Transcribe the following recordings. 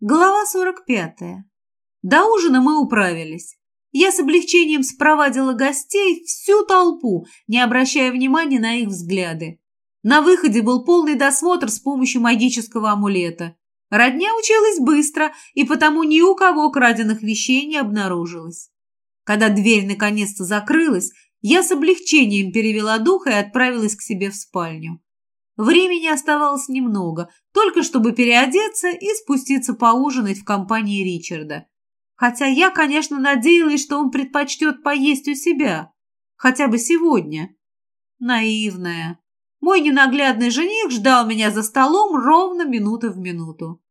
Глава 45. До ужина мы управились. Я с облегчением спровадила гостей всю толпу, не обращая внимания на их взгляды. На выходе был полный досмотр с помощью магического амулета. Родня училась быстро, и потому ни у кого краденных вещей не обнаружилось. Когда дверь наконец-то закрылась, я с облегчением перевела дух и отправилась к себе в спальню. Времени оставалось немного, только чтобы переодеться и спуститься поужинать в компании Ричарда. Хотя я, конечно, надеялась, что он предпочтет поесть у себя. Хотя бы сегодня. Наивная. Мой ненаглядный жених ждал меня за столом ровно минута в минуту.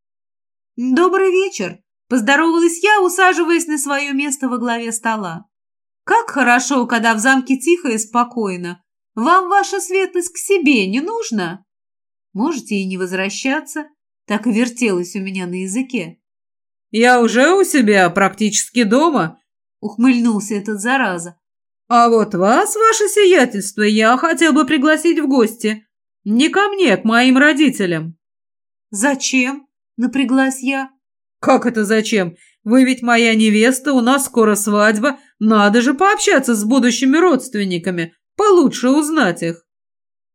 «Добрый вечер!» – поздоровалась я, усаживаясь на свое место во главе стола. «Как хорошо, когда в замке тихо и спокойно. Вам ваша светлость к себе не нужно?» Можете и не возвращаться. Так и вертелось у меня на языке. «Я уже у себя, практически дома», — ухмыльнулся этот зараза. «А вот вас, ваше сиятельство, я хотел бы пригласить в гости. Не ко мне, к моим родителям». «Зачем?» — напряглась я. «Как это зачем? Вы ведь моя невеста, у нас скоро свадьба. Надо же пообщаться с будущими родственниками, получше узнать их».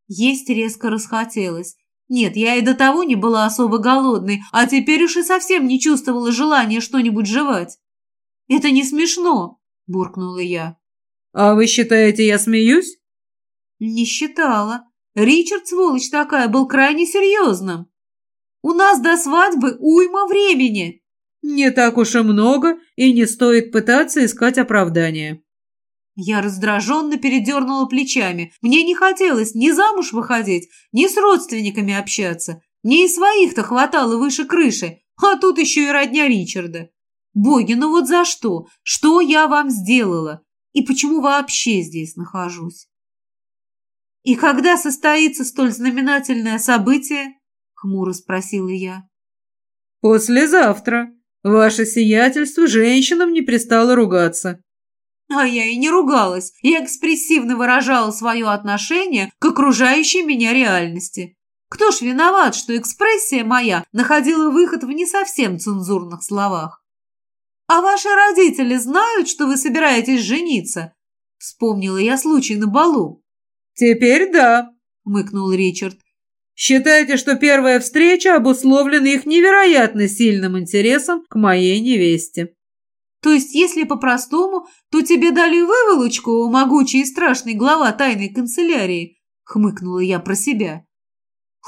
Есть резко расхотелось. Нет, я и до того не была особо голодной, а теперь уж и совсем не чувствовала желания что-нибудь жевать. «Это не смешно», – буркнула я. «А вы считаете, я смеюсь?» «Не считала. Ричард, сволочь такая, был крайне серьезным. У нас до свадьбы уйма времени». «Не так уж и много, и не стоит пытаться искать оправдания». Я раздраженно передернула плечами. Мне не хотелось ни замуж выходить, ни с родственниками общаться. Мне и своих-то хватало выше крыши, а тут еще и родня Ричарда. Боги, ну вот за что? Что я вам сделала? И почему вообще здесь нахожусь? И когда состоится столь знаменательное событие? Хмуро спросила я. Послезавтра. Ваше сиятельство женщинам не пристало ругаться. А я и не ругалась, я экспрессивно выражала свое отношение к окружающей меня реальности. Кто ж виноват, что экспрессия моя находила выход в не совсем цензурных словах? «А ваши родители знают, что вы собираетесь жениться?» Вспомнила я случай на балу. «Теперь да», — мыкнул Ричард. «Считайте, что первая встреча обусловлена их невероятно сильным интересом к моей невесте». То есть, если по-простому, то тебе дали выволочку, могучий и страшный глава тайной канцелярии, хмыкнула я про себя.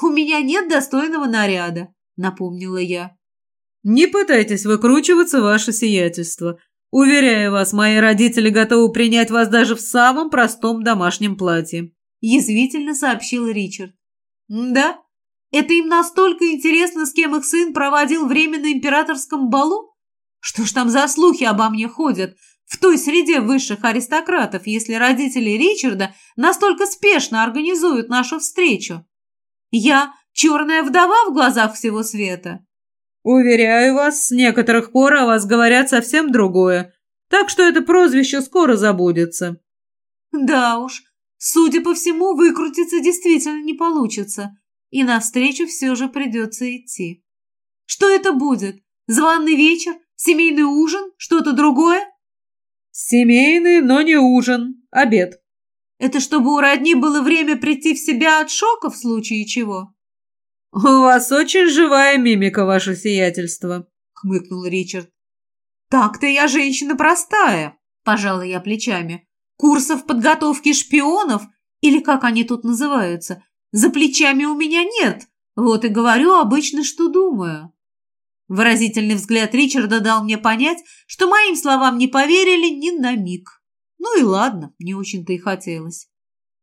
У меня нет достойного наряда, напомнила я. Не пытайтесь выкручиваться, ваше сиятельство. Уверяю вас, мои родители готовы принять вас даже в самом простом домашнем платье. Язвительно сообщил Ричард. Да? Это им настолько интересно, с кем их сын проводил время на императорском балу? Что ж там за слухи обо мне ходят в той среде высших аристократов, если родители Ричарда настолько спешно организуют нашу встречу? Я черная вдова в глазах всего света. Уверяю вас, с некоторых пор о вас говорят совсем другое, так что это прозвище скоро забудется. Да уж, судя по всему, выкрутиться действительно не получится, и навстречу все же придется идти. Что это будет? Званый вечер? Семейный ужин? Что-то другое?» «Семейный, но не ужин. Обед». «Это чтобы у родни было время прийти в себя от шока в случае чего?» «У вас очень живая мимика, ваше сиятельство», — хмыкнул Ричард. «Так-то я женщина простая», — пожала я плечами. «Курсов подготовки шпионов, или как они тут называются, за плечами у меня нет. Вот и говорю обычно, что думаю». Выразительный взгляд Ричарда дал мне понять, что моим словам не поверили ни на миг. Ну и ладно, не очень-то и хотелось.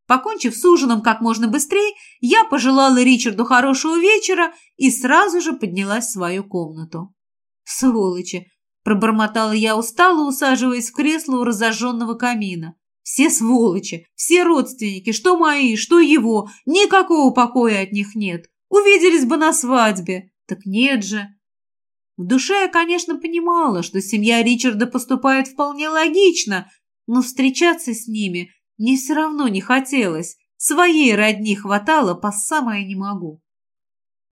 Покончив с ужином как можно быстрее, я пожелала Ричарду хорошего вечера и сразу же поднялась в свою комнату. «Сволочи!» – пробормотала я устало, усаживаясь в кресло у разожженного камина. «Все сволочи, все родственники, что мои, что его, никакого покоя от них нет. Увиделись бы на свадьбе. Так нет же!» В душе я, конечно, понимала, что семья Ричарда поступает вполне логично, но встречаться с ними мне все равно не хотелось. Своей родни хватало по самое не могу.